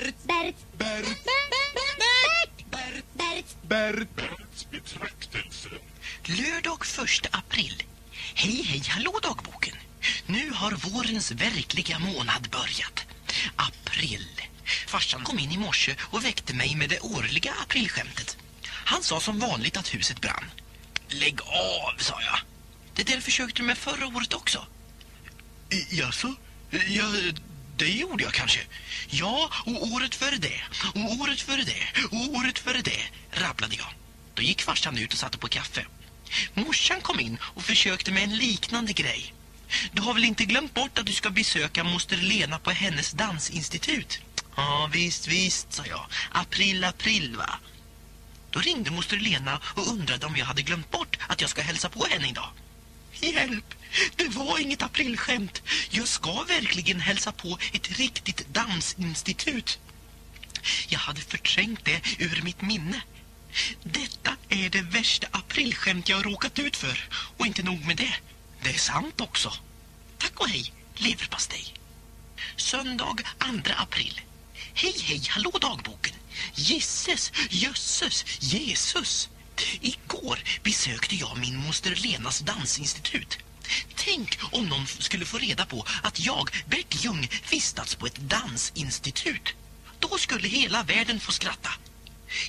Bert, Bert, Bert, Bert, Bert, Bert. Bert. Lördag 1 april. Hej, hej, hallå dagboken. Nu har vårens verkliga månad börjat. April. Farsan kom in i morse och väckte mig med det årliga aprilskämtet. Han sa som vanligt att huset brann. Lägg av, sa jag. Det där försökte du med förra året också. Jaså? Ja, det gjorde jag kanske. Ja, och året före det. Och året före det. Och året före det, rabblade jag. Då gick farsan ut och satte på kaffe. Morsan kom in och försökte med en liknande grej. Du har väl inte glömt bort att du ska besöka moster Lena på hennes dansinstitut? Ja, visst, visst, sa jag. April, april, va? Då ringde moster Lena och undrade om jag hade glömt bort att jag ska hälsa på henne idag. Hjälp! Det var inget aprilskämt. Jag ska verkligen hälsa på ett riktigt dansinstitut. Jag hade förträngt det ur mitt minne. Detta är det värsta aprilskämt jag har råkat ut för. Och inte nog med det. Det är sant också. Tack och hej, leverpastej. Söndag 2 april. Hej, hej, hallå dagboken. Gisses, jösses, Jesus. Igår besökte jag min moster Lenas dansinstitut. Tänk om någon skulle få reda på att jag, Bert Ljung, vistats på ett dansinstitut. Då skulle hela världen få skratta.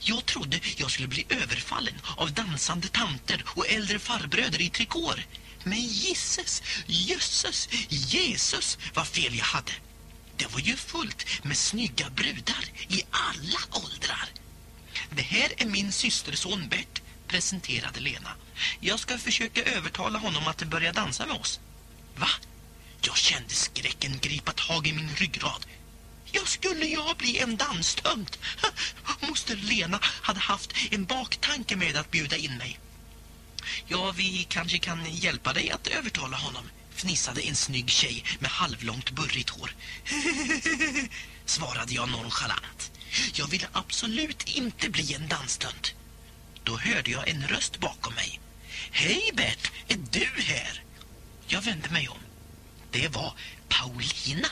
Jag trodde jag skulle bli överfallen av dansande tanter och äldre farbröder i trikår. Men gisses, jösses, Jesus vad fel jag hade. Det var ju fullt med snygga brudar i alla åldrar. Det här är min systerson Bert, presenterade Lena. Jag ska försöka övertala honom att börja dansa med oss. Va? Jag kände skräcken gripa tag i min ryggrad. Jag skulle jag bli en danstönt? Moster Lena hade haft en baktanke med att bjuda in mig. Ja, vi kanske kan hjälpa dig att övertala honom, fnissade en snygg tjej med halvlångt burrigt hår. svarade jag nonchalant. Jag ville absolut inte bli en danstönt. Då hörde jag en röst bakom mig. Hej Bert, är du här? Jag vände mig om. Det var Paulina.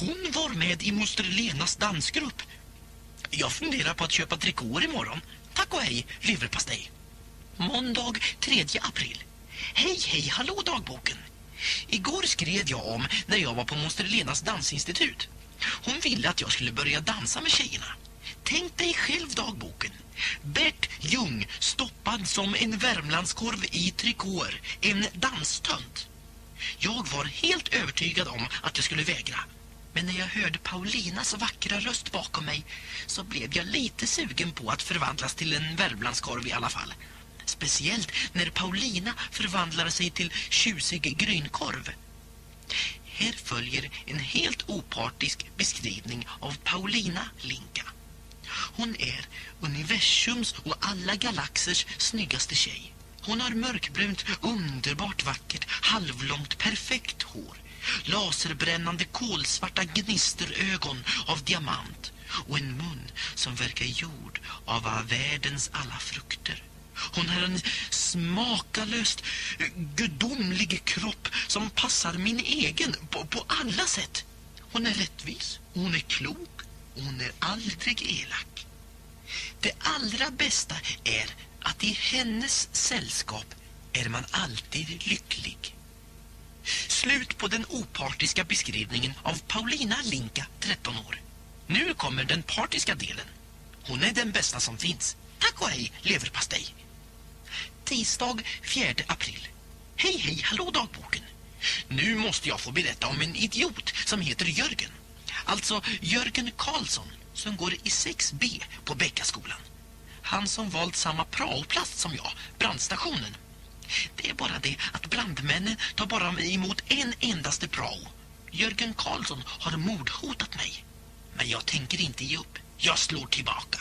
Hon var med i moster Lenas dansgrupp. Jag funderar på att köpa trikåer imorgon. Tack och hej, leverpastej. Måndag 3 april. Hej, hej, hallå dagboken. Igår skrev jag om när jag var på moster Lenas dansinstitut. Hon ville att jag skulle börja dansa med tjejerna. Tänk dig själv dagboken. Bert Ljung stoppad som en värmlandskorv i trikåer. En danstönt. Jag var helt övertygad om att jag skulle vägra. Men när jag hörde Paulinas vackra röst bakom mig så blev jag lite sugen på att förvandlas till en värmlandskorv i alla fall. Speciellt när Paulina förvandlar sig till tjusig grynkorv. Här följer en helt opartisk beskrivning av Paulina Linka. Hon är universums och alla galaxers snyggaste tjej. Hon har mörkbrunt, underbart vackert, halvlångt, perfekt hår. Laserbrännande kolsvarta gnisterögon av diamant och en mun som verkar gjord av världens alla frukter. Hon har en smakalöst gudomlig kropp som passar min egen på, på alla sätt. Hon är rättvis, hon är klok och hon är aldrig elak. Det allra bästa är att i hennes sällskap är man alltid lycklig. Slut på den opartiska beskrivningen av Paulina Linka, 13 år. Nu kommer den partiska delen. Hon är den bästa som finns. Tack och hej, leverpastej. Tisdag 4 april. Hej, hej, hallå dagboken. Nu måste jag få berätta om en idiot som heter Jörgen. Alltså Jörgen Karlsson som går i 6B på Bäckaskolan. Han som valt samma praoplats som jag, brandstationen. Det är bara det att brandmännen tar bara emot en endaste prao. Jörgen Karlsson har mordhotat mig. Men jag tänker inte ge upp. Jag slår tillbaka.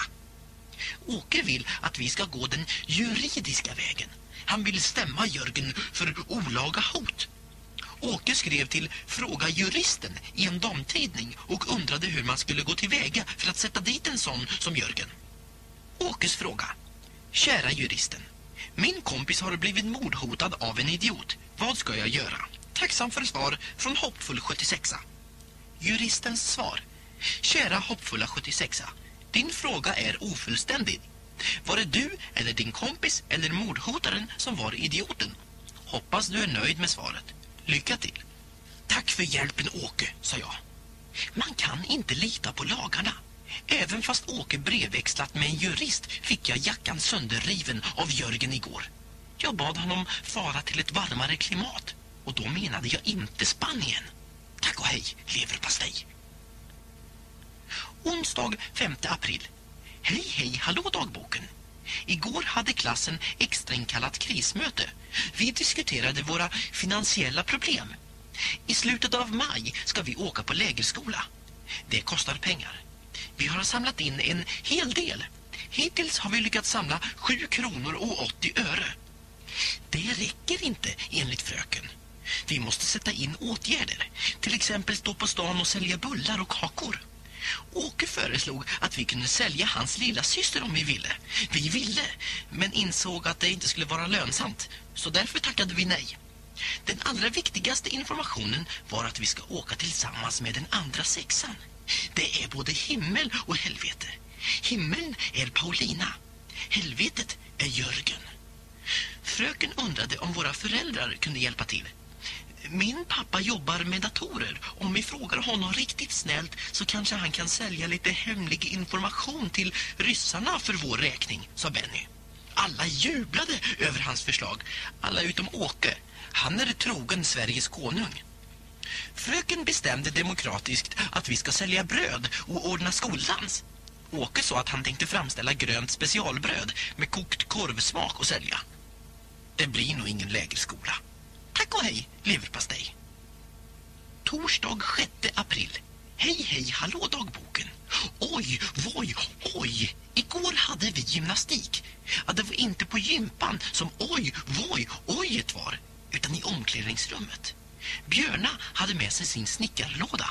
Åke vill att vi ska gå den juridiska vägen. Han vill stämma Jörgen för olaga hot. Åke skrev till Fråga juristen i en damtidning och undrade hur man skulle gå tillväga för att sätta dit en sån som Jörgen. Åkes fråga. Kära juristen, min kompis har blivit mordhotad av en idiot. Vad ska jag göra? Tacksam för svar från Hoppfull 76. Juristens svar. Kära hoppfulla 76 din fråga är ofullständig. Var det du eller din kompis eller mordhotaren som var idioten? Hoppas du är nöjd med svaret. Lycka till. Tack för hjälpen Åke, sa jag. Man kan inte lita på lagarna. Även fast Åke brevväxlat med en jurist fick jag jackan sönderriven av Jörgen igår. Jag bad honom fara till ett varmare klimat. Och då menade jag inte Spanien. Tack och hej, leverpastej. Onsdag 5 april. Hej, hej, hallå dagboken. Igår hade klassen extrainkallat krismöte. Vi diskuterade våra finansiella problem. I slutet av maj ska vi åka på lägerskola. Det kostar pengar. Vi har samlat in en hel del. Hittills har vi lyckats samla 7 kronor och 80 öre. Det räcker inte enligt fröken. Vi måste sätta in åtgärder. Till exempel stå på stan och sälja bullar och kakor. Åke föreslog att vi kunde sälja hans lilla syster om vi ville. Vi ville, men insåg att det inte skulle vara lönsamt. Så därför tackade vi nej. Den allra viktigaste informationen var att vi ska åka tillsammans med den andra sexan. Det är både himmel och helvete. Himmeln är Paulina. Helvetet är Jörgen. Fröken undrade om våra föräldrar kunde hjälpa till. Min pappa jobbar med datorer. Om vi frågar honom riktigt snällt så kanske han kan sälja lite hemlig information till ryssarna för vår räkning, sa Benny. Alla jublade över hans förslag. Alla utom Åke. Han är trogen Sveriges konung. Fröken bestämde demokratiskt att vi ska sälja bröd och ordna skoldans. Åke sa att han tänkte framställa grönt specialbröd med kokt korvsmak och sälja. Det blir nog ingen lägerskola. Tack och hej, leverpastej. Torsdag 6 april. Hej, hej, hallå dagboken. Oj, voj, oj. Igår hade vi gymnastik. Ja, det var inte på gympan som oj, voj, ojet var, utan i omklädningsrummet. Björna hade med sig sin snickarlåda.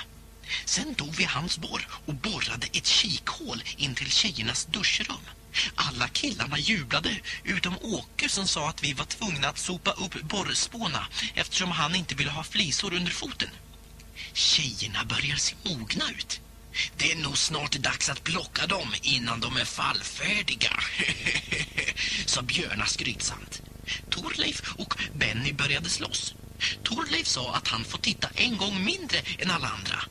Sen tog vi hans borr och borrade ett kikhål in till tjejernas duschrum. Alla killarna jublade utom Åke som sa att vi var tvungna att sopa upp borrspåna eftersom han inte ville ha flisor under foten. Tjejerna börjar se mogna ut. Det är nog snart dags att plocka dem innan de är fallfärdiga, sa Björna skrytsamt. Torleif och Benny började slåss. Torleif sa att han får titta en gång mindre än alla andra.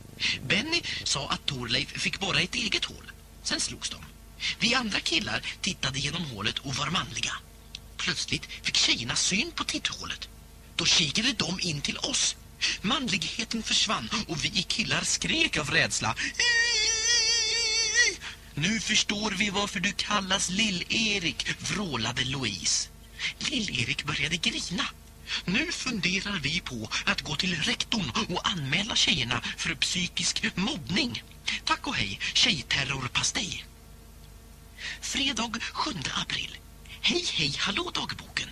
Benny sa att Torleif fick borra ett eget hål. Sen slogs de. Vi andra killar tittade genom hålet och var manliga. Plötsligt fick tjejerna syn på titthålet. Då kikade de in till oss. Manligheten försvann och vi killar skrek av rädsla. Nu förstår vi varför du kallas Lill-Erik, vrålade Louise. Lill-Erik började grina. Nu funderar vi på att gå till rektorn och anmäla tjejerna för psykisk mobbning. Tack och hej, tjejterrorpastej. Fredag 7 april. Hej, hej, hallå dagboken.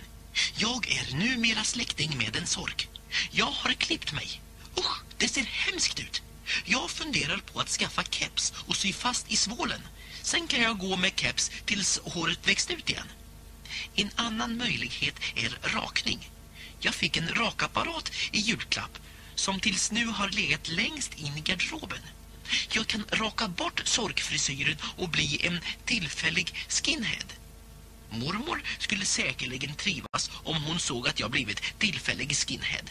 Jag är numera släkting med en sorg. Jag har klippt mig. Usch, det ser hemskt ut. Jag funderar på att skaffa keps och sy fast i svålen. Sen kan jag gå med keps tills håret växt ut igen. En annan möjlighet är rakning. Jag fick en rakapparat i julklapp som tills nu har legat längst in i garderoben. Jag kan raka bort sorgfrisyren och bli en tillfällig skinhead. Mormor skulle säkerligen trivas om hon såg att jag blivit tillfällig skinhead.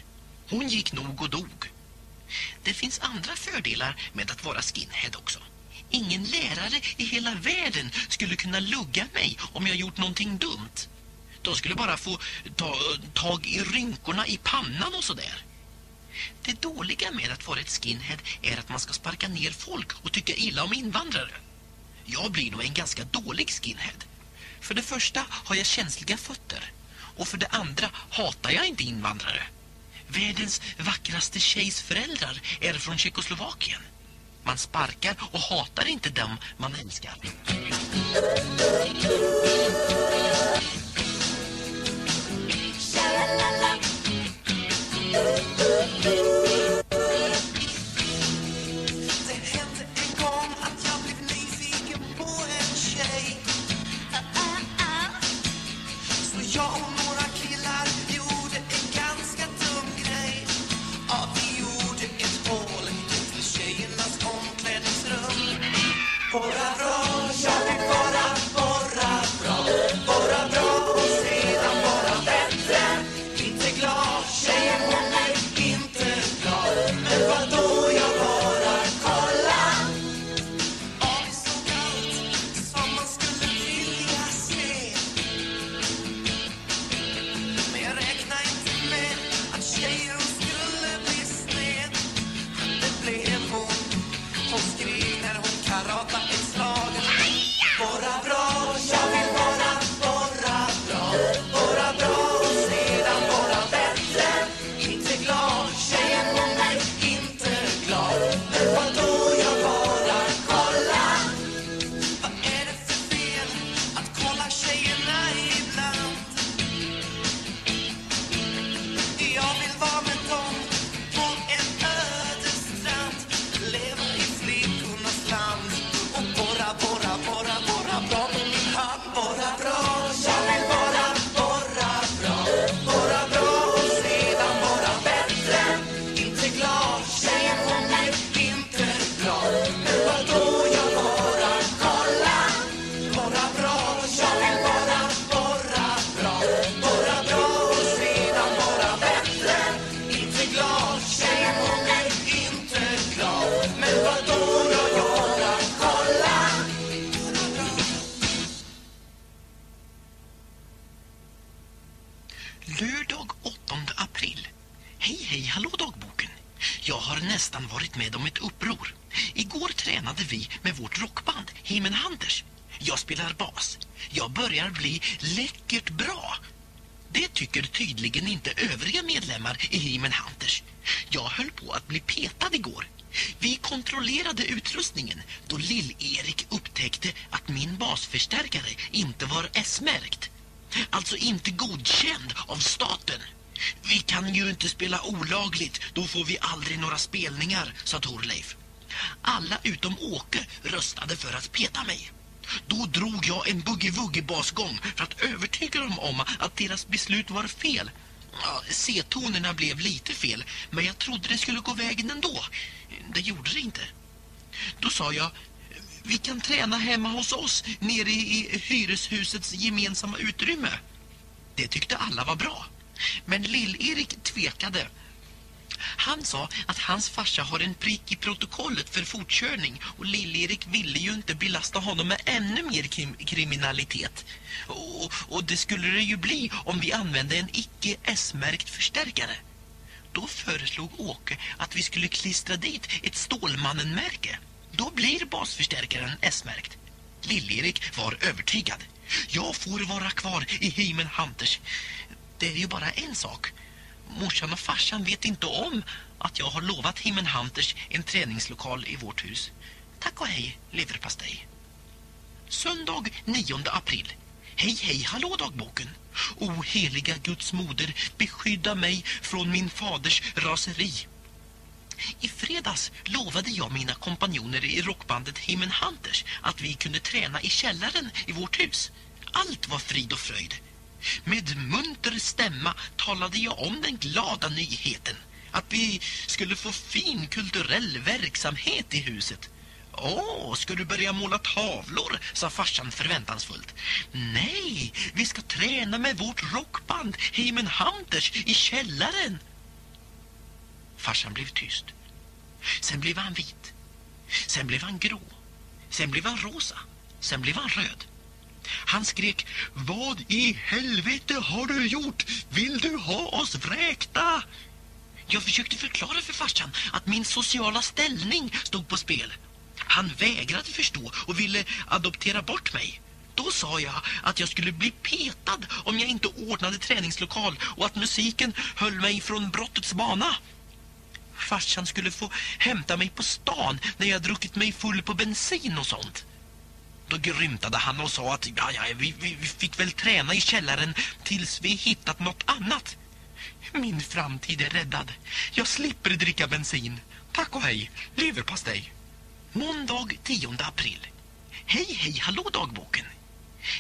Hon gick nog och dog. Det finns andra fördelar med att vara skinhead också. Ingen lärare i hela världen skulle kunna lugga mig om jag gjort någonting dumt. De skulle bara få ta tag i rynkorna i pannan och sådär. Det dåliga med att vara ett skinhead är att man ska sparka ner folk och tycka illa om invandrare. Jag blir nog en ganska dålig skinhead. För det första har jag känsliga fötter. Och för det andra hatar jag inte invandrare. Världens vackraste tjejs föräldrar är från Tjeckoslovakien. Man sparkar och hatar inte dem man älskar. Det Lördag 8 april. Hej, hej, hallå dagboken. Jag har nästan varit med om ett uppror. Igår tränade vi med vårt rockband, Himenhanders. Jag spelar bas. Jag börjar bli läckert bra. Det tycker tydligen inte övriga medlemmar i Himenhanders. Jag höll på att bli petad igår. Vi kontrollerade utrustningen då Lill-Erik upptäckte att min basförstärkare inte var S-märkt. Alltså inte godkänd av staten. Vi kan ju inte spela olagligt, då får vi aldrig några spelningar, sa Torleif. Alla utom Åke röstade för att peta mig. Då drog jag en boogie-woogie-basgång för att övertyga dem om att deras beslut var fel. Ja, C-tonerna blev lite fel, men jag trodde det skulle gå vägen ändå. Det gjorde det inte. Då sa jag, vi kan träna hemma hos oss nere i hyreshusets gemensamma utrymme. Det tyckte alla var bra. Men Lill-Erik tvekade. Han sa att hans farsa har en prick i protokollet för fortkörning och Lill-Erik ville ju inte belasta honom med ännu mer krim kriminalitet. Och, och det skulle det ju bli om vi använde en icke S-märkt förstärkare. Då föreslog Åke att vi skulle klistra dit ett Stålmannen-märke. Då blir basförstärkaren S-märkt. Lill-Erik var övertygad. Jag får vara kvar i Heimen Hunters. Det är ju bara en sak. Morsan och farsan vet inte om att jag har lovat Heimen Hunters en träningslokal i vårt hus. Tack och hej, leverpastej. Söndag 9 april. Hej, hej, hallå dagboken. O heliga Guds moder, beskydda mig från min faders raseri. I fredags lovade jag mina kompanjoner i rockbandet Himen Hunters att vi kunde träna i källaren i vårt hus. Allt var frid och fröjd. Med munter stämma talade jag om den glada nyheten att vi skulle få fin kulturell verksamhet i huset. Åh, ska du börja måla tavlor? sa farsan förväntansfullt. Nej, vi ska träna med vårt rockband Himen Hunters i källaren. Farsan blev tyst. Sen blev han vit. Sen blev han grå. Sen blev han rosa. Sen blev han röd. Han skrek, vad i helvete har du gjort? Vill du ha oss vräkta? Jag försökte förklara för farsan att min sociala ställning stod på spel. Han vägrade förstå och ville adoptera bort mig. Då sa jag att jag skulle bli petad om jag inte ordnade träningslokal och att musiken höll mig från brottets bana. Farsan skulle få hämta mig på stan när jag druckit mig full på bensin och sånt. Då grymtade han och sa att ja, ja, vi, vi, vi fick väl träna i källaren tills vi hittat något annat. Min framtid är räddad. Jag slipper dricka bensin. Tack och hej, leverpastej. Måndag 10 april. Hej, hej, hallå dagboken.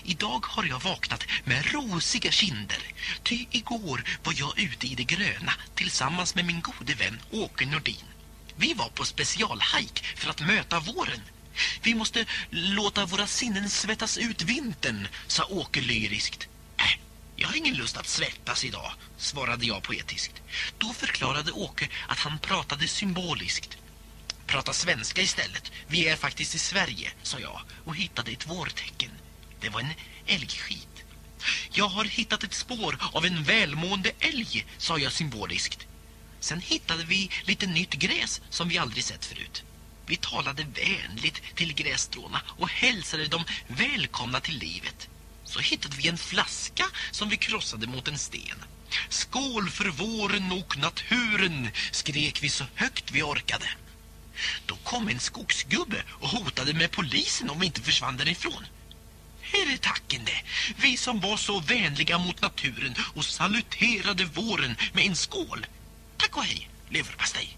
Idag har jag vaknat med rosiga kinder. Ty igår var jag ute i det gröna tillsammans med min gode vän Åke Nordin. Vi var på specialhajk för att möta våren. Vi måste låta våra sinnen svettas ut vintern, sa Åke lyriskt. Äh, jag har ingen lust att svettas idag, svarade jag poetiskt. Då förklarade Åke att han pratade symboliskt. Prata svenska istället. Vi är faktiskt i Sverige, sa jag och hittade ett vårtecken. Det var en älgskit. Jag har hittat ett spår av en välmående älg, sa jag symboliskt. Sen hittade vi lite nytt gräs som vi aldrig sett förut. Vi talade vänligt till grässtråna och hälsade dem välkomna till livet. Så hittade vi en flaska som vi krossade mot en sten. Skål för våren och naturen, skrek vi så högt vi orkade. Då kom en skogsgubbe och hotade med polisen om vi inte försvann därifrån. Herre tackende, vi som var så vänliga mot naturen och saluterade våren med en skål. Tack och hej, leverpastej.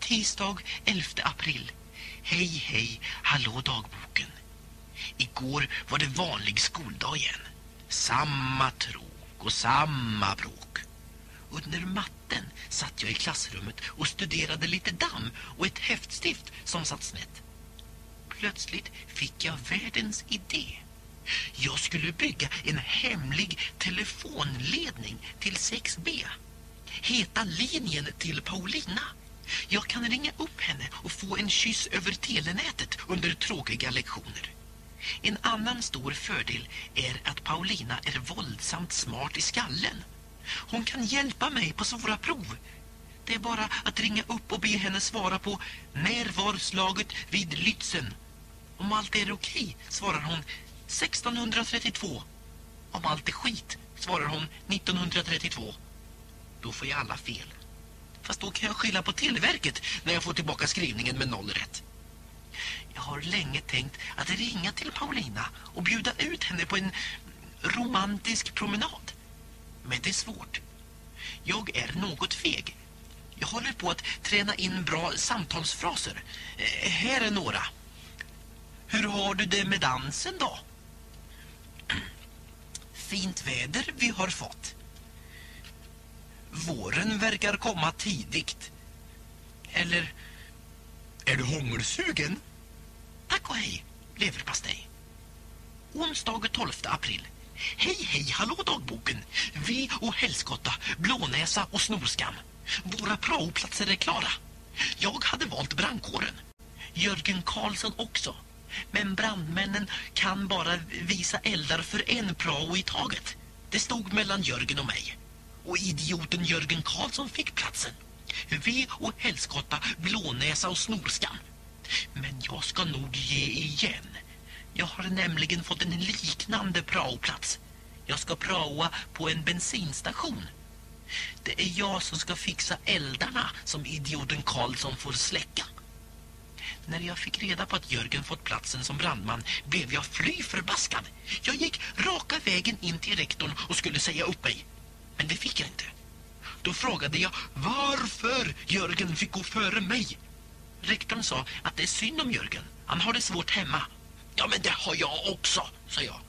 Tisdag 11 april. Hej, hej, hallå dagboken. Igår var det vanlig skoldag igen. Samma tråk och samma bråk. Under matten satt jag i klassrummet och studerade lite damm och ett häftstift som satt snett. Plötsligt fick jag världens idé. Jag skulle bygga en hemlig telefonledning till 6B. Heta linjen till Paulina. Jag kan ringa upp henne och få en kyss över telenätet under tråkiga lektioner. En annan stor fördel är att Paulina är våldsamt smart i skallen. Hon kan hjälpa mig på svåra prov. Det är bara att ringa upp och be henne svara på när var slaget vid Lützen. Om allt är okej, svarar hon 1632. Om allt är skit, svarar hon 1932. Då får jag alla fel. Fast då kan jag skylla på Televerket när jag får tillbaka skrivningen med noll rätt. Jag har länge tänkt att ringa till Paulina och bjuda ut henne på en romantisk promenad. Men det är svårt. Jag är något feg. Jag håller på att träna in bra samtalsfraser. Eh, här är några. Hur har du det med dansen då? Fint väder vi har fått. Våren verkar komma tidigt. Eller, är du hungersugen? Tack och hej, leverpastej. Onsdag 12 april. Hej, hej, hallå dagboken. Vi och Helskotta, Blånäsa och Snorskam. Våra praoplatser är klara. Jag hade valt brandkåren. Jörgen Karlsson också. Men brandmännen kan bara visa eldar för en prao i taget. Det stod mellan Jörgen och mig. Och idioten Jörgen Karlsson fick platsen. Vi och Helskotta, Blånäsa och snorskan. Men jag ska nog ge igen. Jag har nämligen fått en liknande praoplats. Jag ska praoa på en bensinstation. Det är jag som ska fixa eldarna som idioten Karlsson får släcka. När jag fick reda på att Jörgen fått platsen som brandman blev jag fly förbaskad. Jag gick raka vägen in till rektorn och skulle säga upp mig. Men det fick jag inte. Då frågade jag varför Jörgen fick gå före mig. Rektorn sa att det är synd om Jörgen. Han har det svårt hemma. Ja, men det har jag också, sa jag.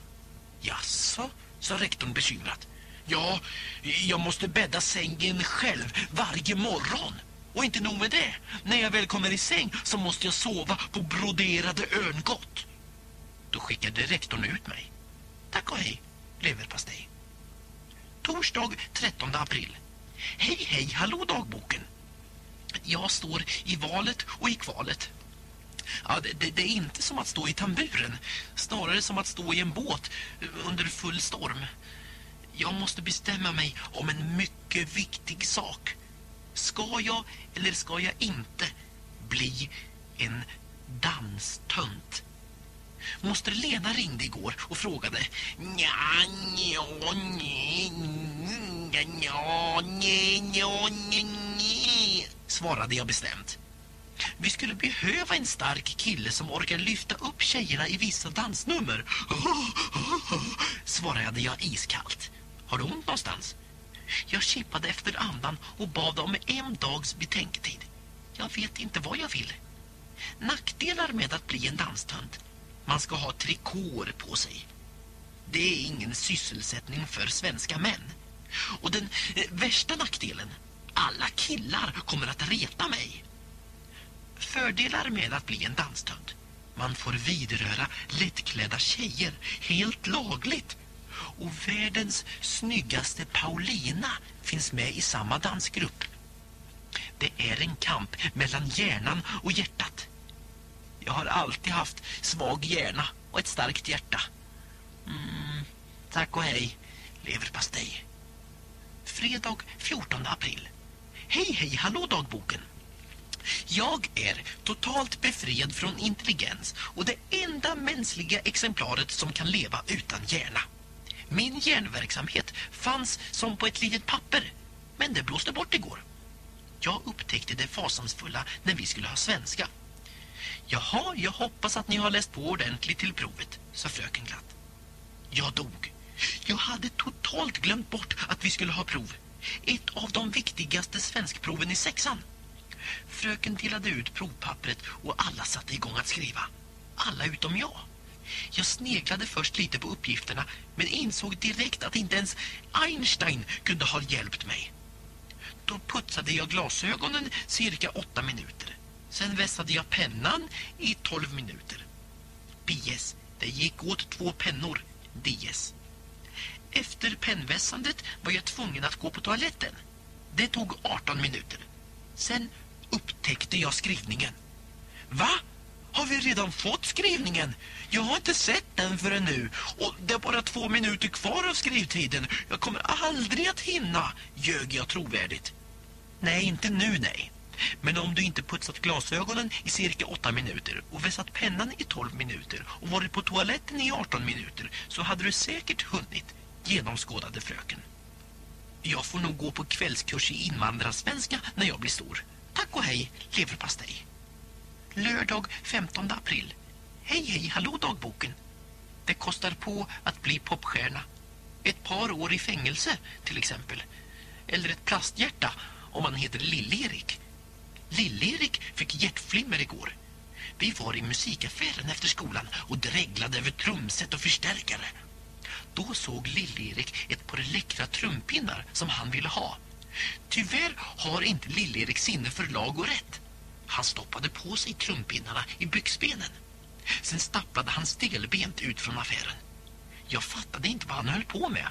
Jaså, sa rektorn bekymrat. Ja, jag måste bädda sängen själv varje morgon. Och inte nog med det. När jag väl kommer i säng så måste jag sova på broderade örngott. Då skickade rektorn ut mig. Tack och hej, leverpastej. Torsdag 13 april. Hej, hej, hallå dagboken. Jag står i valet och i kvalet. Ja, det, det, det, är inte som att stå i tamburen. Snarare som att stå i en båt under full storm. Jag måste bestämma mig om en mycket viktig sak. Ska jag eller ska jag inte bli en danstönt? Moster Lena ringde igår och frågade Nja, nja, nja, nja, nja, nja, nja, svarade jag bestämt. Vi skulle behöva en stark kille som orkar lyfta upp tjejerna i vissa dansnummer. Svarade jag iskallt. Har du ont någonstans? Jag kippade efter andan och bad om en dags betänketid. Jag vet inte vad jag vill. Nackdelar med att bli en danstönt. Man ska ha trikåer på sig. Det är ingen sysselsättning för svenska män. Och den eh, värsta nackdelen, alla killar kommer att reta mig. Fördelar med att bli en danstönt. Man får vidröra lättklädda tjejer helt lagligt. Och världens snyggaste Paulina finns med i samma dansgrupp. Det är en kamp mellan hjärnan och hjärtat. Jag har alltid haft svag hjärna och ett starkt hjärta. Mm, tack och hej, leverpastej. Fredag 14 april. Hej, hej, hallå dagboken. Jag är totalt befriad från intelligens och det enda mänskliga exemplaret som kan leva utan hjärna. Min hjärnverksamhet fanns som på ett litet papper, men det blåste bort igår. Jag upptäckte det fasansfulla när vi skulle ha svenska. Jaha, jag hoppas att ni har läst på ordentligt till provet, sa fröken glatt. Jag dog. Jag hade totalt glömt bort att vi skulle ha prov. Ett av de viktigaste svenskproven i sexan. Fröken delade ut provpappret och alla satte igång att skriva. Alla utom jag. Jag sneglade först lite på uppgifterna men insåg direkt att inte ens Einstein kunde ha hjälpt mig. Då putsade jag glasögonen cirka åtta minuter. Sen vässade jag pennan i tolv minuter. PS, det gick åt två pennor. DS. Efter pennvässandet var jag tvungen att gå på toaletten. Det tog 18 minuter. Sen upptäckte jag skrivningen. Va? Har vi redan fått skrivningen? Jag har inte sett den förrän nu. Och det är bara två minuter kvar av skrivtiden. Jag kommer aldrig att hinna, ljög jag trovärdigt. Nej, inte nu, nej. Men om du inte putsat glasögonen i cirka åtta minuter och vässat pennan i 12 minuter och varit på toaletten i 18 minuter så hade du säkert hunnit, genomskådade fröken. Jag får nog gå på kvällskurs i invandrarsvenska när jag blir stor. Tack och hej, leverpastej. Lördag 15 april. Hej, hej, hallå dagboken. Det kostar på att bli popstjärna. Ett par år i fängelse, till exempel. Eller ett plasthjärta om man heter Lill-Erik. Lill-Erik fick hjärtflimmer igår. Vi var i musikaffären efter skolan och dreglade över trumset och förstärkare. Då såg Lill-Erik ett par läckra trumpinnar som han ville ha. Tyvärr har inte Lill-Erik sinne för lag och rätt. Han stoppade på sig trumpinnarna i byxbenen. Sen stapplade han stelbent ut från affären. Jag fattade inte vad han höll på med.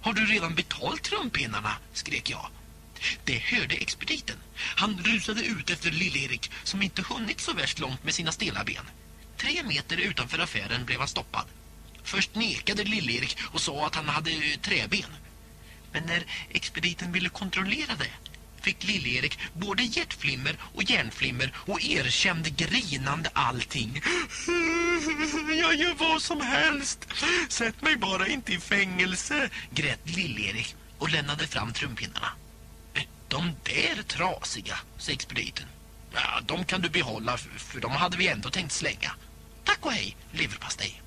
Har du redan betalt trumpinnarna? skrek jag. Det hörde expediten. Han rusade ut efter Lill-Erik som inte hunnit så värst långt med sina stela ben. Tre meter utanför affären blev han stoppad. Först nekade Lill-Erik och sa att han hade träben. Men när expediten ville kontrollera det fick Lill-Erik både hjärtflimmer och hjärnflimmer och erkände grinande allting. Jag gör vad som helst. Sätt mig bara inte i fängelse, grät Lill-Erik och lämnade fram trumpinnarna. Eh, de där trasiga, sa expediten. Ja, de kan du behålla för de hade vi ändå tänkt slänga. Tack och hej, leverpastej.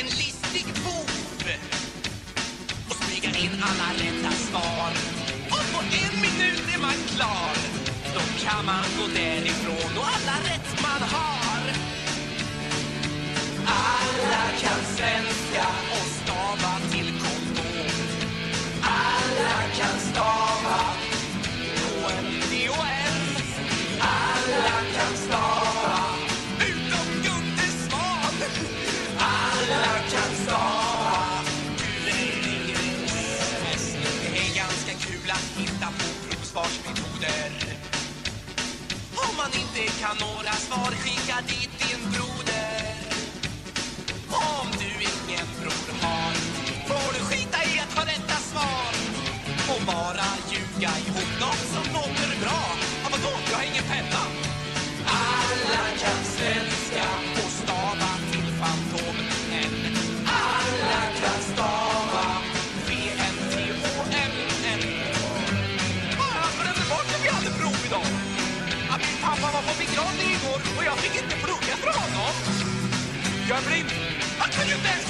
En listig bov Och smyga in alla rätta svar. Och på en minut är man klar. Då kan man gå därifrån och alla rätt man har. Alla kan svenska och stava till kondom Alla kan stava inte kan några svar. Skicka dit din broder. Om du ingen bror har Får du skita i att ha rätta svar. Och bara ljuga ihop något som någon Jag är blind. Han kunde inte ens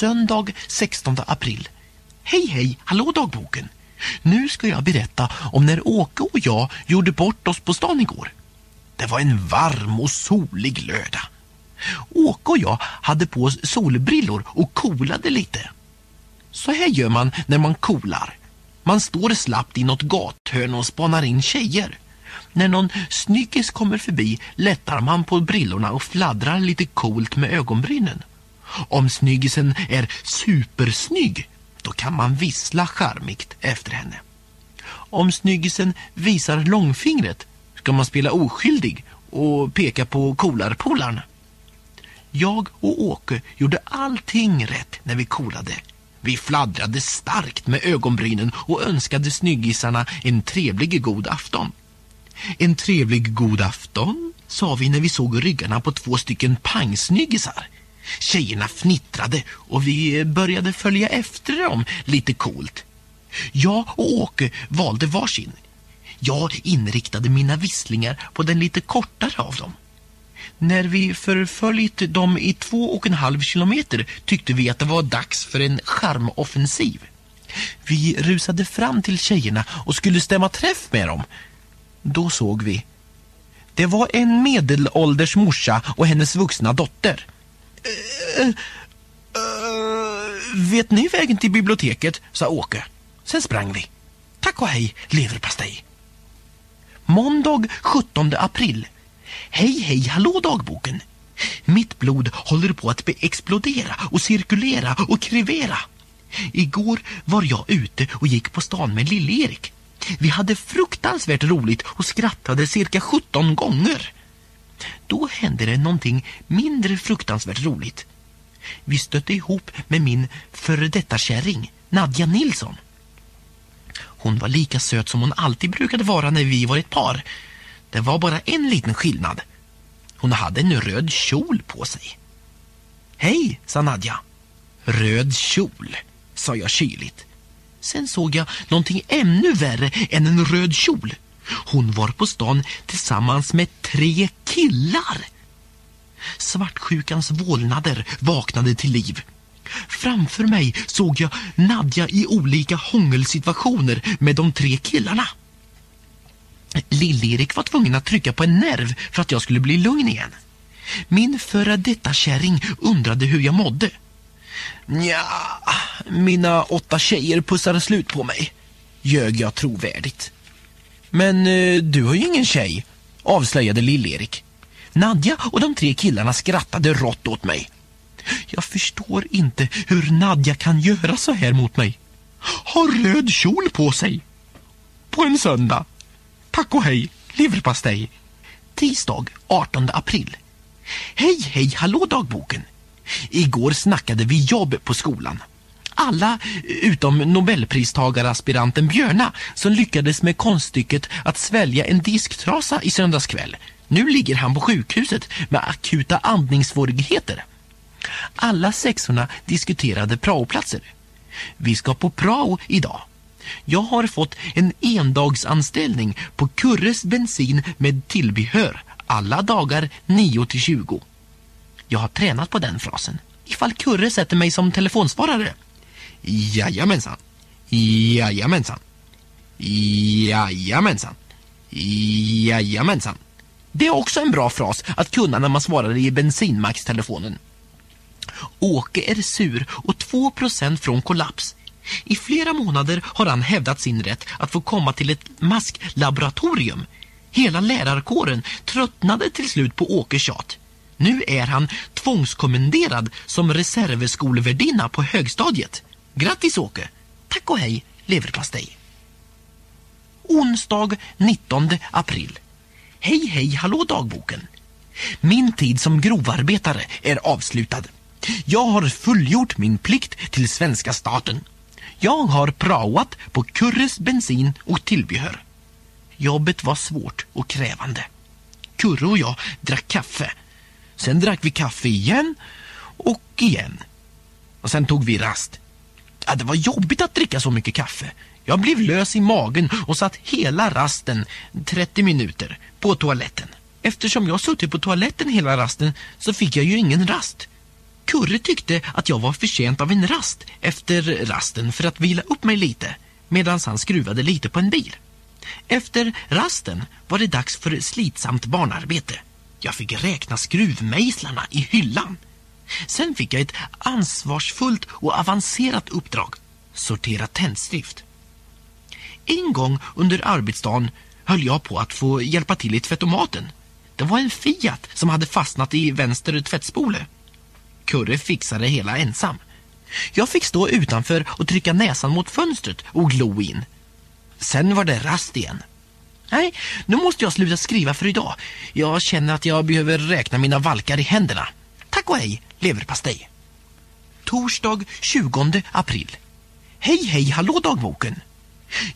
Söndag 16 april. Hej hej, hallå dagboken. Nu ska jag berätta om när Åke och jag gjorde bort oss på stan igår. Det var en varm och solig lördag. Åke och jag hade på oss solbrillor och coolade lite. Så här gör man när man coolar. Man står slappt i något gathörn och spanar in tjejer. När någon snyggis kommer förbi lättar man på brillorna och fladdrar lite coolt med ögonbrynen. Om snyggisen är supersnygg, då kan man vissla charmigt efter henne. Om snyggisen visar långfingret ska man spela oskyldig och peka på kolarpolaren. Jag och Åke gjorde allting rätt när vi kolade. Vi fladdrade starkt med ögonbrynen och önskade snyggisarna en trevlig god afton. En trevlig god afton, sa vi när vi såg ryggarna på två stycken pangsnyggisar. Tjejerna fnittrade och vi eh, började följa efter dem lite coolt. Jag och Åke valde varsin. Jag inriktade mina visslingar på den lite kortare av dem. När vi förföljt dem i två och en halv kilometer tyckte vi att det var dags för en charmoffensiv. Vi rusade fram till tjejerna och skulle stämma träff med dem. Då såg vi. Det var en medelålders morsa och hennes vuxna dotter. Eh, eh, vet ni vägen till biblioteket? sa Åke. Sen sprang vi. Tack och hej, leverpastej. Måndag 17 april. Hej, hej, hallå dagboken. Mitt blod håller på att explodera och cirkulera och krivera. Igår var jag ute och gick på stan med Lill-Erik. Vi hade fruktansvärt roligt och skrattade cirka 17 gånger. Då hände det någonting mindre fruktansvärt roligt. Vi stötte ihop med min före detta kärring, Nadja Nilsson. Hon var lika söt som hon alltid brukade vara när vi var ett par. Det var bara en liten skillnad. Hon hade en röd kjol på sig. Hej, sa Nadja. Röd kjol, sa jag kyligt. Sen såg jag någonting ännu värre än en röd kjol. Hon var på stan tillsammans med tre killar. Svartsjukans vålnader vaknade till liv. Framför mig såg jag Nadja i olika hångelsituationer med de tre killarna. Lill-Erik var tvungen att trycka på en nerv för att jag skulle bli lugn igen. Min före detta kärring undrade hur jag mådde. Ja, mina åtta tjejer pussade slut på mig, ljög jag trovärdigt. Men eh, du har ju ingen tjej, avslöjade Lill-Erik. Nadja och de tre killarna skrattade rått åt mig. Jag förstår inte hur Nadja kan göra så här mot mig. Har röd kjol på sig. På en söndag. Tack och hej, leverpastej. Tisdag 18 april. Hej, hej, hallå dagboken. Igår snackade vi jobb på skolan. Alla utom nobelpristagaraspiranten Björna som lyckades med konststycket att svälja en disktrasa i söndags kväll. Nu ligger han på sjukhuset med akuta andningssvårigheter. Alla sexorna diskuterade praoplatser. Vi ska på prao idag. Jag har fått en endagsanställning på Kurres bensin med tillbehör alla dagar 9 till 20. Jag har tränat på den frasen. Ifall Kurre sätter mig som telefonsvarare. Jajamensan. Jajamensan. Jajamensan. Jajamensan. Det är också en bra fras att kunna när man svarar i bensinmackstelefonen. Åke är sur och 2 från kollaps. I flera månader har han hävdat sin rätt att få komma till ett masklaboratorium. Hela lärarkåren tröttnade till slut på Åkes tjat. Nu är han tvångskommenderad som reservskolvärdinna på högstadiet. Grattis Åke! Tack och hej, leverpastej! Onsdag 19 april. Hej hej hallå dagboken! Min tid som grovarbetare är avslutad. Jag har fullgjort min plikt till svenska staten. Jag har praoat på Kurres bensin och tillbehör. Jobbet var svårt och krävande. Kurre och jag drack kaffe. Sen drack vi kaffe igen och igen. Och sen tog vi rast. Ja, det var jobbigt att dricka så mycket kaffe. Jag blev lös i magen och satt hela rasten, 30 minuter, på toaletten. Eftersom jag suttit på toaletten hela rasten så fick jag ju ingen rast. Kurre tyckte att jag var förtjänt av en rast efter rasten för att vila upp mig lite medan han skruvade lite på en bil. Efter rasten var det dags för slitsamt barnarbete. Jag fick räkna skruvmejslarna i hyllan. Sen fick jag ett ansvarsfullt och avancerat uppdrag. Sortera tändstift. En gång under arbetsdagen höll jag på att få hjälpa till i tvättomaten. Det var en Fiat som hade fastnat i vänster tvättspole. Kurre fixade det hela ensam. Jag fick stå utanför och trycka näsan mot fönstret och glo in. Sen var det rast igen. Nej, nu måste jag sluta skriva för idag. Jag känner att jag behöver räkna mina valkar i händerna. Tack och hej, leverpastej. Torsdag 20 april. Hej, hej, hallå dagboken.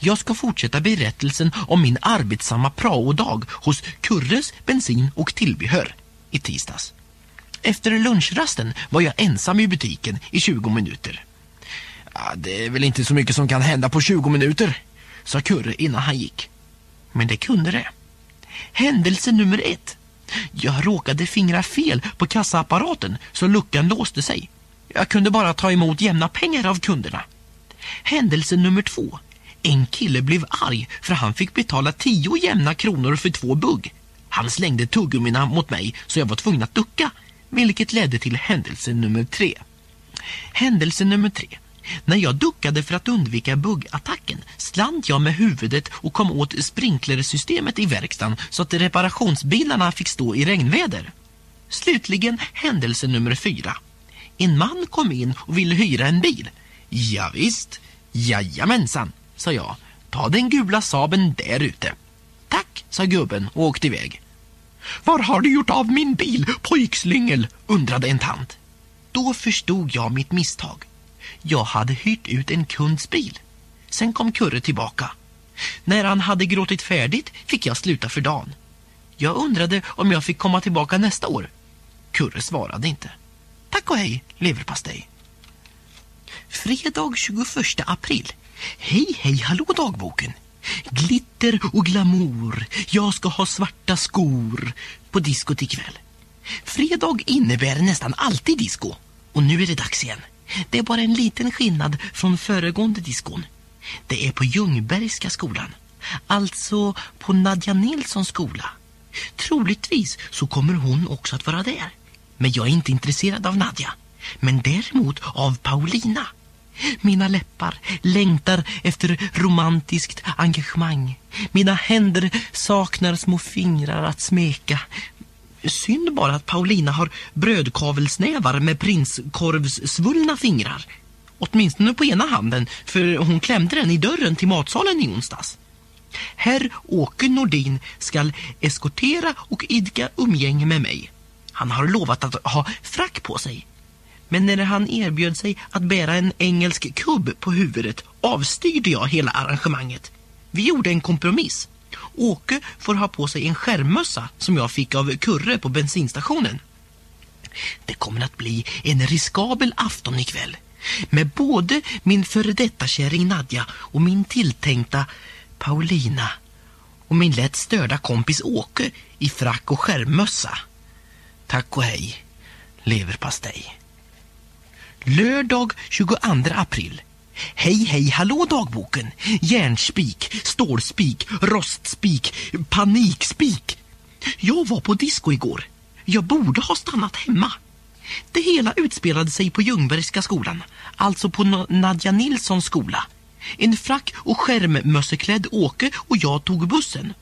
Jag ska fortsätta berättelsen om min arbetsamma praodag hos Kurres bensin och tillbehör i tisdags. Efter lunchrasten var jag ensam i butiken i 20 minuter. Ja, det är väl inte så mycket som kan hända på 20 minuter, sa Kurre innan han gick. Men det kunde det. Händelse nummer ett. Jag råkade fingra fel på kassaapparaten så luckan låste sig. Jag kunde bara ta emot jämna pengar av kunderna. Händelse nummer två. En kille blev arg för han fick betala tio jämna kronor för två bugg. Han slängde tuggummina mot mig så jag var tvungen att ducka, vilket ledde till händelse nummer tre. Händelse nummer tre. När jag duckade för att undvika buggattacken slant jag med huvudet och kom åt sprinklersystemet i verkstaden så att reparationsbilarna fick stå i regnväder. Slutligen händelse nummer fyra. En man kom in och ville hyra en bil. Ja, visst, jajamensan, sa jag. Ta den gula saben där ute. Tack, sa gubben och åkte iväg. Var har du gjort av min bil, pojkslyngel? undrade en tant. Då förstod jag mitt misstag. Jag hade hyrt ut en kunds bil. Sen kom Kurre tillbaka. När han hade gråtit färdigt fick jag sluta för dagen. Jag undrade om jag fick komma tillbaka nästa år. Kurre svarade inte. Tack och hej, leverpastej. Fredag 21 april. Hej, hej, hallå dagboken. Glitter och glamour. Jag ska ha svarta skor på diskot ikväll. Fredag innebär nästan alltid disco. Och nu är det dags igen. Det är bara en liten skillnad från föregående diskon. Det är på Ljungbergska skolan. Alltså på Nadja Nilssons skola. Troligtvis så kommer hon också att vara där. Men jag är inte intresserad av Nadja. Men däremot av Paulina. Mina läppar längtar efter romantiskt engagemang. Mina händer saknar små fingrar att smeka. Synd bara att Paulina har brödkavelsnävar med prinskorvssvullna fingrar. Åtminstone på ena handen, för hon klämde den i dörren till matsalen i onsdags. Herr Åke Nordin skall eskortera och idka umgänge med mig. Han har lovat att ha frack på sig. Men när han erbjöd sig att bära en engelsk kubb på huvudet avstyrde jag hela arrangemanget. Vi gjorde en kompromiss. Åke får ha på sig en skärmmössa som jag fick av Kurre på bensinstationen. Det kommer att bli en riskabel afton ikväll. Med både min före detta kärring Nadja och min tilltänkta Paulina och min lätt störda kompis Åke i frack och skärmmössa. Tack och hej, leverpastej. Lördag 22 april. Hej, hej, hallå dagboken. Järnspik, stålspik, rostspik, panikspik. Jag var på disco igår. Jag borde ha stannat hemma. Det hela utspelade sig på Ljungbergska skolan, alltså på Nadja Nilssons skola. En frack och skärmmösseklädd Åke och jag tog bussen.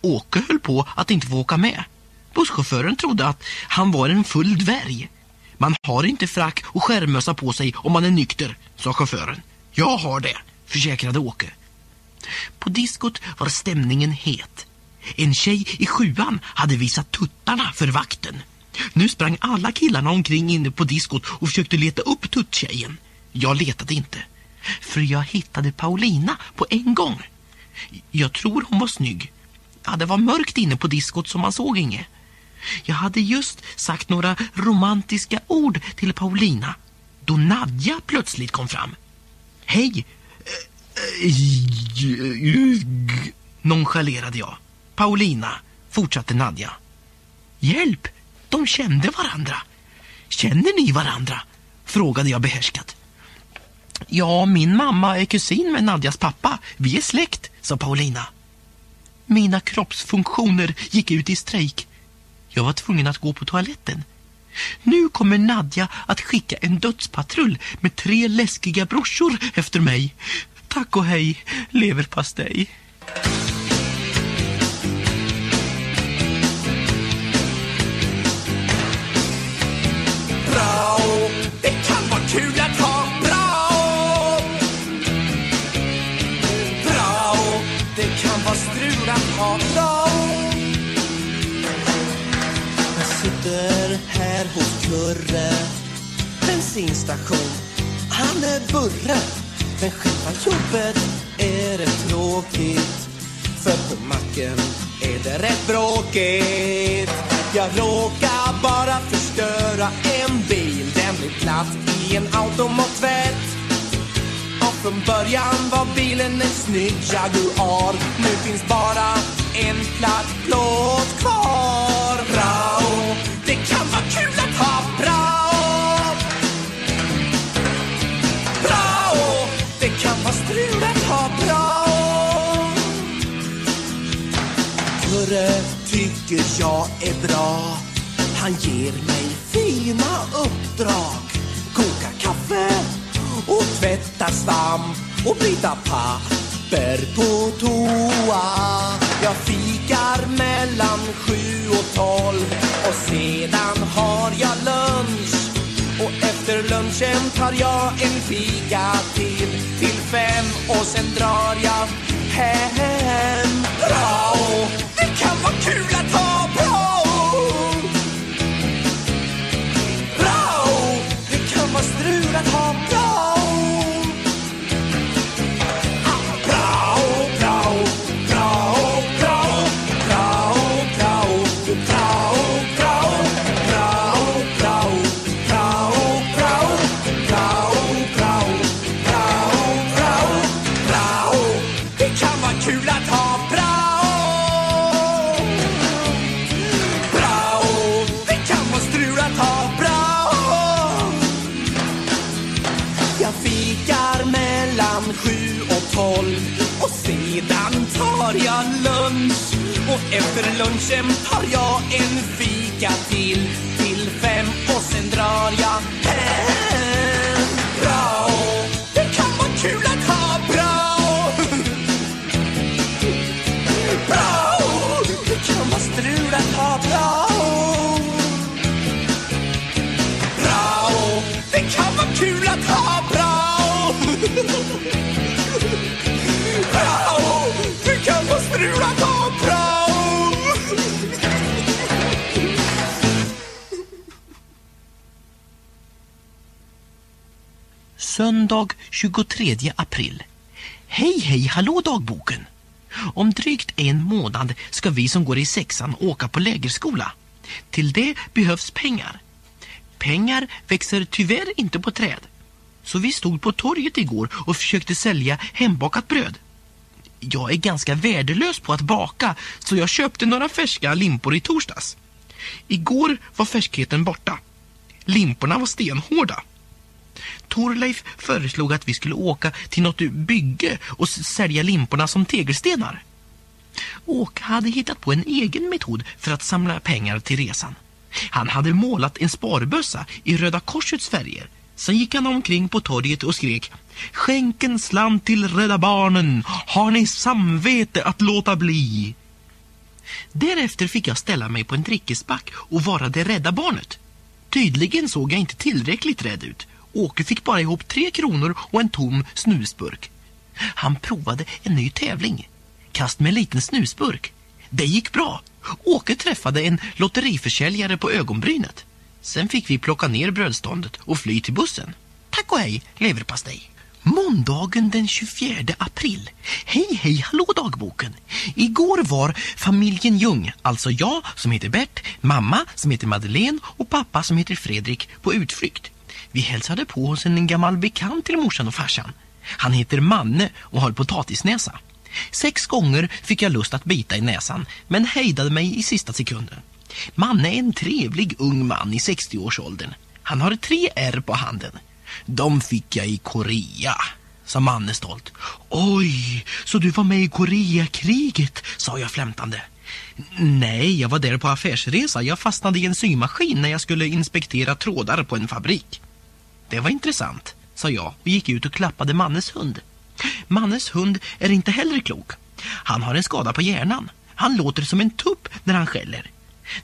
Åke höll på att inte få åka med. Busschauffören trodde att han var en full dvärg. Man har inte frack och skärmmössa på sig om man är nykter, sa chauffören. Jag har det, försäkrade Åke. På diskot var stämningen het. En tjej i sjuan hade visat tuttarna för vakten. Nu sprang alla killarna omkring inne på diskot och försökte leta upp tuttjejen. Jag letade inte, för jag hittade Paulina på en gång. Jag tror hon var snygg. Ja, det var mörkt inne på diskot så man såg inget. Jag hade just sagt några romantiska ord till Paulina då Nadja plötsligt kom fram. Hej! Eh, eh, eh, nonchalerade jag. Paulina, fortsatte Nadja. Hjälp! De kände varandra. Känner ni varandra? Frågade jag behärskat. Ja, min mamma är kusin med Nadjas pappa. Vi är släkt, sa Paulina. Mina kroppsfunktioner gick ut i strejk. Jag var tvungen att gå på toaletten. Nu kommer Nadja att skicka en dödspatrull med tre läskiga brorsor efter mig. Tack och hej, leverpastej. Kurre, bensinstation. Han är burre, men själva jobbet är det tråkigt. För på macken är det rätt bråkigt. Jag råkar bara förstöra en bil. Den blir platt i en automattvätt. Och från början var bilen en snygg Jaguar. Nu finns bara en platt plåt kvar ha brau. Brau, det kan vara strul att ha prao! Kurre tycker jag är bra. Han ger mig fina uppdrag. Koka kaffe och tvätta svamp och byta papper på toa. Jag jobbar mellan sju och tolv och sedan har jag lunch. Och efter lunchen tar jag en fika till till fem och sen drar jag hem. Brau, det kan vara kul att ha bra. Brau, det kan vara strul att ha bra. Tar jag lunch. Och efter lunchen tar jag en fika till till fem och sen drar jag Söndag 23 april. Hej, hej, hallå dagboken! Om drygt en månad ska vi som går i sexan åka på lägerskola. Till det behövs pengar. Pengar växer tyvärr inte på träd. Så vi stod på torget igår och försökte sälja hembakat bröd. Jag är ganska värdelös på att baka så jag köpte några färska limpor i torsdags. Igår var färskheten borta. Limporna var stenhårda. Torleif föreslog att vi skulle åka till något bygge och sälja limporna som tegelstenar. Åke hade hittat på en egen metod för att samla pengar till resan. Han hade målat en sparbössa i Röda Korsets färger. Sen gick han omkring på torget och skrek Skänk en slant till Rädda Barnen! Har ni samvete att låta bli? Därefter fick jag ställa mig på en drickesback och vara det rädda barnet. Tydligen såg jag inte tillräckligt rädd ut. Åke fick bara ihop tre kronor och en tom snusburk. Han provade en ny tävling. Kast med en liten snusburk. Det gick bra. Åke träffade en lotteriförsäljare på ögonbrynet. Sen fick vi plocka ner brödståndet och fly till bussen. Tack och hej, leverpastej. Måndagen den 24 april. Hej, hej, hallå dagboken. Igår var familjen Ljung, alltså jag som heter Bert, mamma som heter Madeleine och pappa som heter Fredrik på utflykt. Vi hälsade på hos en gammal bekant till morsan och farsan. Han heter Manne och har potatisnäsa. Sex gånger fick jag lust att bita i näsan, men hejdade mig i sista sekunden. Manne är en trevlig ung man i 60-årsåldern. Han har tre R på handen. De fick jag i Korea, sa Manne stolt. Oj, så du var med i Koreakriget, sa jag flämtande. Nej, jag var där på affärsresa. Jag fastnade i en symaskin när jag skulle inspektera trådar på en fabrik. Det var intressant, sa jag och gick ut och klappade Mannes hund. Mannes hund är inte heller klok. Han har en skada på hjärnan. Han låter som en tupp när han skäller.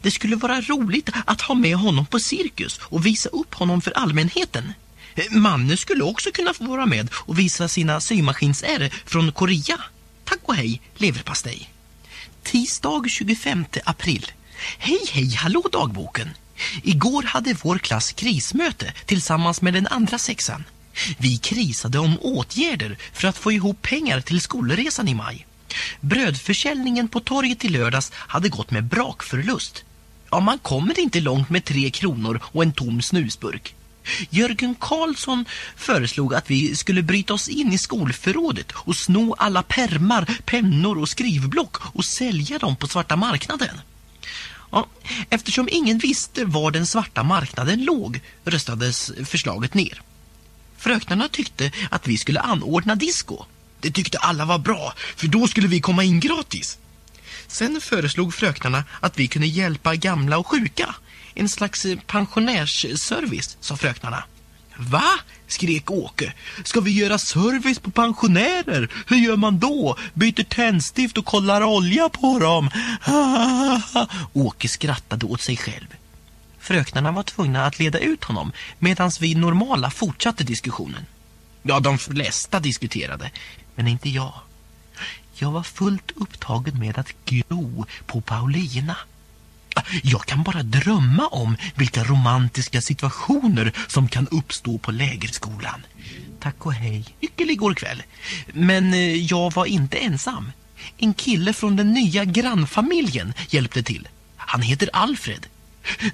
Det skulle vara roligt att ha med honom på cirkus och visa upp honom för allmänheten. Manne skulle också kunna få vara med och visa sina symaskinsärr från Korea. Tack och hej, leverpastej. Tisdag 25 april. Hej, hej, hallå dagboken. Igår hade vår klass krismöte tillsammans med den andra sexan. Vi krisade om åtgärder för att få ihop pengar till skolresan i maj. Brödförsäljningen på torget i lördags hade gått med brakförlust. Ja, man kommer inte långt med tre kronor och en tom snusburk. Jörgen Karlsson föreslog att vi skulle bryta oss in i skolförrådet och sno alla permar, pennor och skrivblock och sälja dem på svarta marknaden. Ja, eftersom ingen visste var den svarta marknaden låg röstades förslaget ner. Fröknarna tyckte att vi skulle anordna disco. Det tyckte alla var bra, för då skulle vi komma in gratis. Sen föreslog fröknarna att vi kunde hjälpa gamla och sjuka. En slags pensionärsservice, sa fröknarna. Va? skrek Åke. Ska vi göra service på pensionärer? Hur gör man då? Byter tändstift och kollar olja på dem? Åke skrattade åt sig själv. Fröknarna var tvungna att leda ut honom medan vi normala fortsatte diskussionen. Ja, de flesta diskuterade, men inte jag. Jag var fullt upptagen med att gro på Paulina. Jag kan bara drömma om vilka romantiska situationer som kan uppstå på lägerskolan. Tack och hej. Yckel igår kväll. Men eh, jag var inte ensam. En kille från den nya grannfamiljen hjälpte till. Han heter Alfred.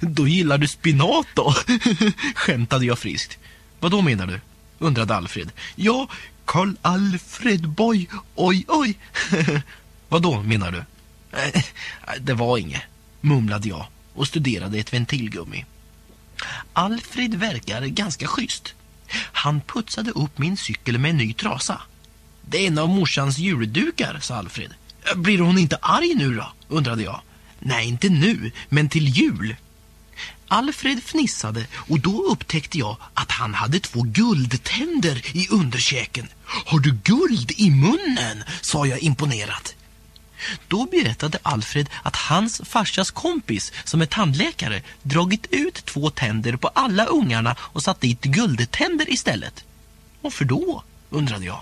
Då gillar du spinat då? Skämtade jag friskt. Vad då menar du? undrade Alfred. Ja, Karl Alfred Boy, oj oj. Vad då menar du? Eh, det var inget mumlade jag och studerade ett ventilgummi. Alfred verkar ganska schysst. Han putsade upp min cykel med en ny trasa. Det är en av morsans juldukar, sa Alfred. Blir hon inte arg nu då? undrade jag. Nej, inte nu, men till jul. Alfred fnissade och då upptäckte jag att han hade två guldtänder i underkäken. Har du guld i munnen? sa jag imponerat. Då berättade Alfred att hans farsas kompis som är tandläkare dragit ut två tänder på alla ungarna och satt dit guldtänder istället. Varför då? undrade jag.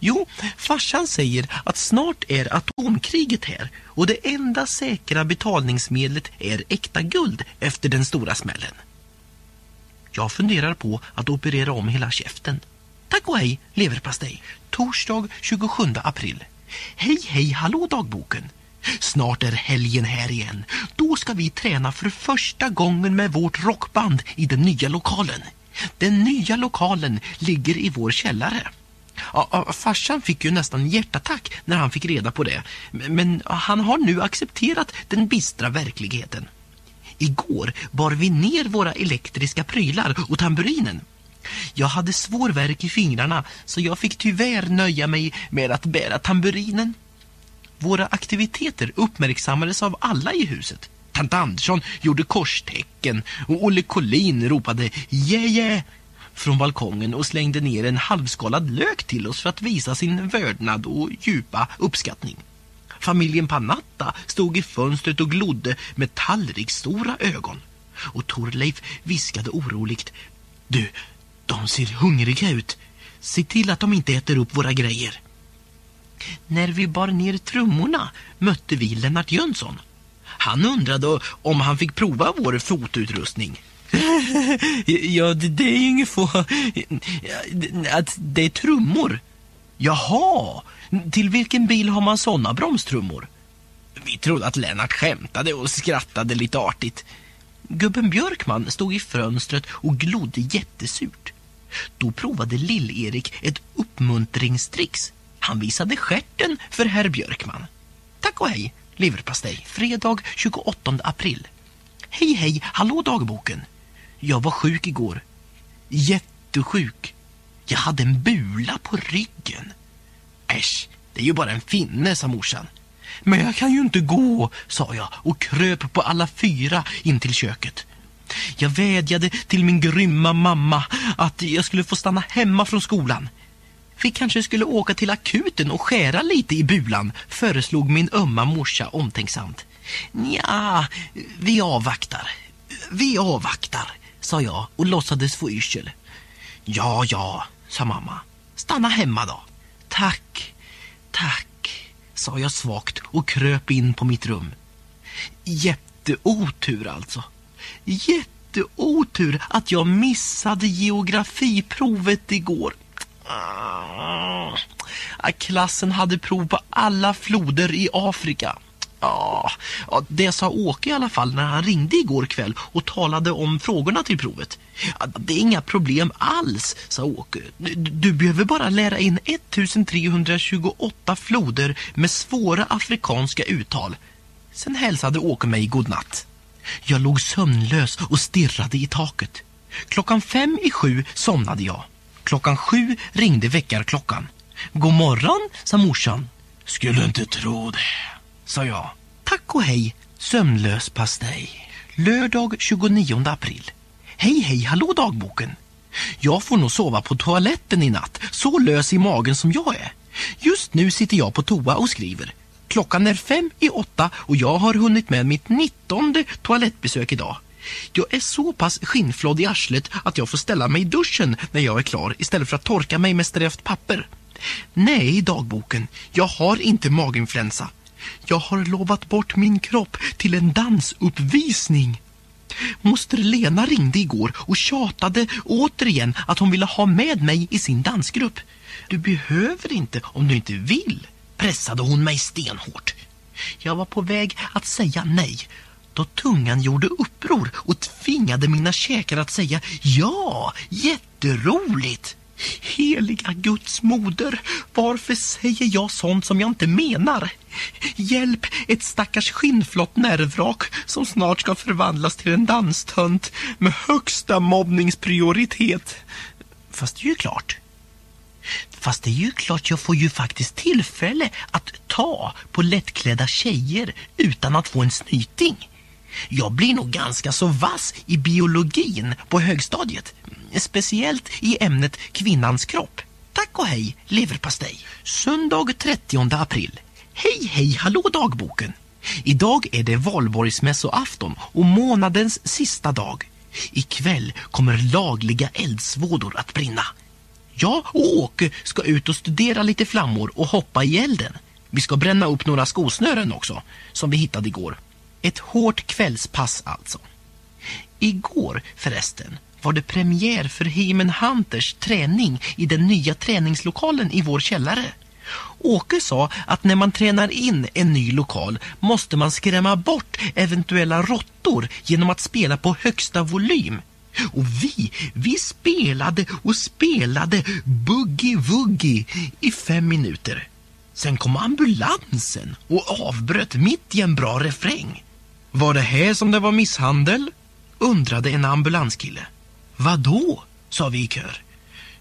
Jo, farsan säger att snart är atomkriget här och det enda säkra betalningsmedlet är äkta guld efter den stora smällen. Jag funderar på att operera om hela käften. Tack och hej, leverpastej. Torsdag 27 april. Hej, hej, hallå dagboken. Snart är helgen här igen. Då ska vi träna för första gången med vårt rockband i den nya lokalen. Den nya lokalen ligger i vår källare. Ja, farsan fick ju nästan hjärtattack när han fick reda på det. Men han har nu accepterat den bistra verkligheten. Igår bar vi ner våra elektriska prylar och tamburinen. Jag hade svår värk i fingrarna så jag fick tyvärr nöja mig med att bära tamburinen. Våra aktiviteter uppmärksammades av alla i huset. Tant Andersson gjorde korstecken och Olle Collin ropade yeah, yeah från balkongen och slängde ner en halvskalad lök till oss för att visa sin vördnad och djupa uppskattning. Familjen Panatta stod i fönstret och glodde med tallriksstora ögon. Och Torleif viskade oroligt. Du, de ser hungriga ut. Se till att de inte äter upp våra grejer. När vi bar ner trummorna mötte vi Lennart Jönsson. Han undrade om han fick prova vår fotutrustning. ja, det, det är ju inget få... Att det är trummor. Jaha, till vilken bil har man sådana bromstrummor? Vi trodde att Lennart skämtade och skrattade lite artigt. Gubben Björkman stod i fönstret och glodde jättesurt. Då provade Lill-Erik ett uppmuntringstrix. Han visade skärten för herr Björkman. Tack och hej, leverpastej. Fredag 28 april. Hej, hej, hallå dagboken. Jag var sjuk igår. Jättesjuk. Jag hade en bula på ryggen. Äsch, det är ju bara en finne, sa morsan. Men jag kan ju inte gå, sa jag och kröp på alla fyra in till köket. Jag vädjade till min grymma mamma att jag skulle få stanna hemma från skolan. Vi kanske skulle åka till akuten och skära lite i bulan, föreslog min ömma morsa omtänksamt. Ja, vi avvaktar. Vi avvaktar, sa jag och låtsades få yrsel. Ja, ja, sa mamma. Stanna hemma då. Tack, tack, sa jag svagt och kröp in på mitt rum. Jätteotur alltså. Jätteotur att jag missade geografiprovet igår. Ah, klassen hade prov på alla floder i Afrika. Ah. Ja, det sa Åke i alla fall när han ringde igår kväll och talade om frågorna till provet. Det är inga problem alls, sa Åke. Du, du behöver bara lära in 1328 floder med svåra afrikanska uttal. Sen hälsade Åke mig godnatt. Jag låg sömnlös och stirrade i taket. Klockan fem i sju somnade jag. Klockan sju ringde väckarklockan. God morgon, sa morsan. Skulle inte tro det, sa jag. Tack och hej, sömnlös pastej. Lördag 29 april. Hej, hej, hallå dagboken. Jag får nog sova på toaletten i natt, så lös i magen som jag är. Just nu sitter jag på toa och skriver. Klockan är fem i åtta och jag har hunnit med mitt nittonde toalettbesök idag. Jag är så pass skinnflådd i arslet att jag får ställa mig i duschen när jag är klar istället för att torka mig med strävt papper. Nej, dagboken, jag har inte maginfluensa. Jag har lovat bort min kropp till en dansuppvisning. Moster Lena ringde igår och tjatade återigen att hon ville ha med mig i sin dansgrupp. Du behöver inte om du inte vill, pressade hon mig stenhårt. Jag var på väg att säga nej då tungan gjorde uppror och tvingade mina käkar att säga ja, jätteroligt. Heliga Guds moder, varför säger jag sånt som jag inte menar? Hjälp ett stackars skinnflott nervrak som snart ska förvandlas till en danstönt med högsta mobbningsprioritet. Fast det är ju klart. Fast det är ju klart jag får ju faktiskt tillfälle att ta på lättklädda tjejer utan att få en snyting. Jag blir nog ganska så vass i biologin på högstadiet. Speciellt i ämnet kvinnans kropp. Tack och hej, leverpastej. Söndag 30 april. Hej, hej, hallå dagboken. Idag är det valborgsmässoafton och månadens sista dag. Ikväll kommer lagliga eldsvådor att brinna. Jag och Åke ska ut och studera lite flammor och hoppa i elden. Vi ska bränna upp några skosnören också, som vi hittade igår. Ett hårt kvällspass alltså. Igår förresten var det premiär för Heman Hunters träning i den nya träningslokalen i vår källare. Åke sa att när man tränar in en ny lokal måste man skrämma bort eventuella råttor genom att spela på högsta volym. Och vi, vi spelade och spelade boogie-woogie i fem minuter. Sen kom ambulansen och avbröt mitt i en bra refräng. Var det här som det var misshandel? undrade en ambulanskille. Vadå? sa vi i kör.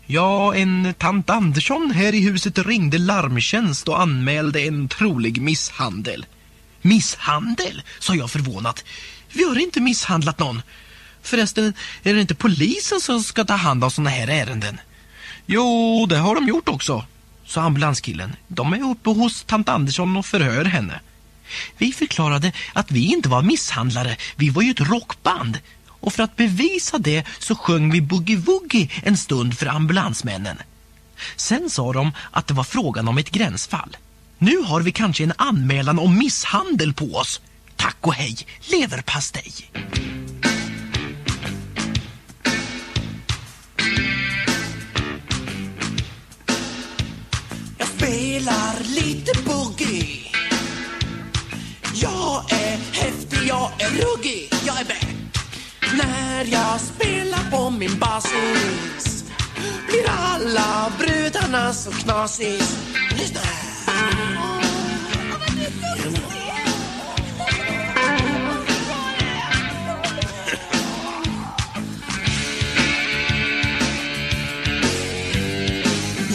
Ja, en tant Andersson här i huset ringde larmtjänst och anmälde en trolig misshandel. Misshandel, sa jag förvånat. Vi har inte misshandlat någon. Förresten, är det inte polisen som ska ta hand om såna här ärenden? Jo, det har de gjort också, sa ambulanskillen. De är uppe hos tant Andersson och förhör henne. Vi förklarade att vi inte var misshandlare, vi var ju ett rockband. Och för att bevisa det så sjöng vi Boogie Woogie en stund för ambulansmännen. Sen sa de att det var frågan om ett gränsfall. Nu har vi kanske en anmälan om misshandel på oss. Tack och hej, leverpastej! Spelar lite boogie. Jag är häftig, jag är ruggig, jag är back När jag spelar på min basis Blir alla brudarna så knasis Lyssna här.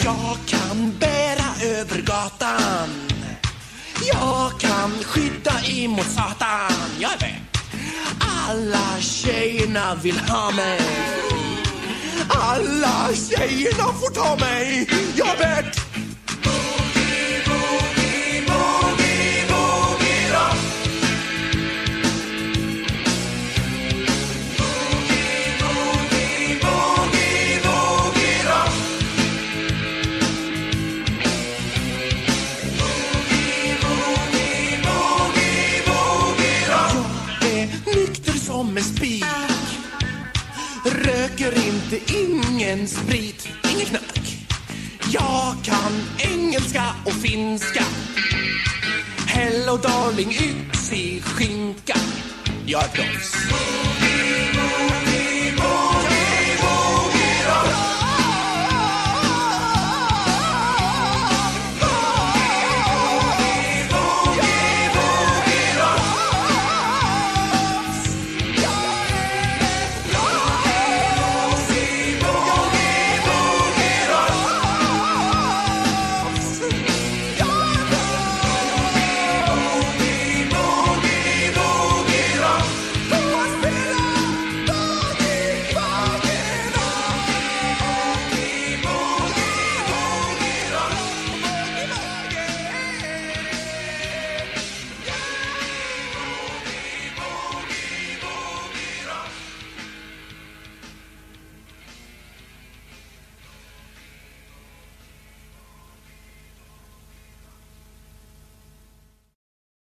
Jag kan bära över gatan Jag kan skydda emot satan. Jag vet Alla tjejerna vill ha mig. Alla tjejerna får ta mig. Jag vet inte ingen sprit, ingen knark. Jag kan engelska och finska. Hello darling, yxig skinka. Jag är proffs.